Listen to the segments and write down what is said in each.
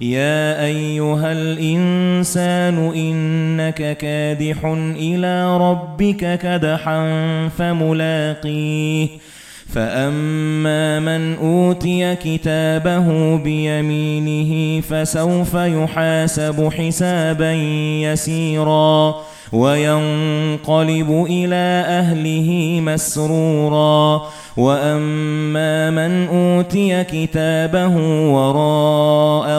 يَا أَيُّهَا الْإِنسَانُ إِنَّكَ كَادِحٌ إِلَى رَبِّكَ كَدْحًا فَمُلَاقِيهِ. فَأَمَّا مَنْ أُوتِيَ كِتَابَهُ بِيَمِينِهِ فَسَوْفَ يُحَاسَبُ حِسَابًا يَسِيرًا وَيَنقَلِبُ إِلَى أَهْلِهِ مَسْرُورًا. وَأَمَّا مَنْ أُوتِيَ كِتَابَهُ وَرَاءَ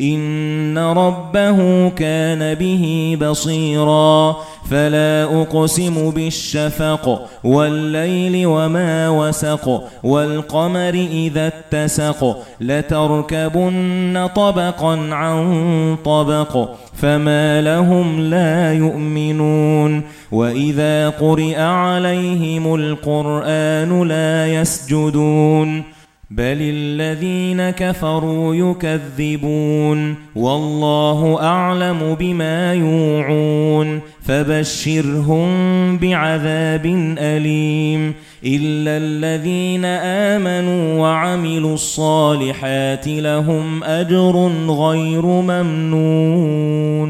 إِنَّ رَبَّهُ كَانَ بِهِ بَصِيرًا. فَلَا أُقْسِمُ بِالشَّفَقِ وَاللَّيْلِ وَمَا وَسَقَ وَالْقَمَرِ إِذَا اتَّسَقَ لَتَرْكَبُنَّ طَبَقًا عَن طَبَقٍ فَمَا لَهُمْ لَا يُؤْمِنُونَ. وَإِذَا قُرِئَ عَلَيْهِمُ الْقُرْآنُ لَا يَسْجُدُونَ. بَلِ الَّذِينَ كَفَرُوا يُكَذِّبُونَ وَاللَّهُ أَعْلَمُ بِمَا يُوعُونَ فَبَشِّرْهُم بِعَذَابٍ أَلِيمٍ إِلَّا الَّذِينَ آمَنُوا وَعَمِلُوا الصَّالِحَاتِ لَهُمْ أَجْرٌ غَيْرُ مَمْنُونٍ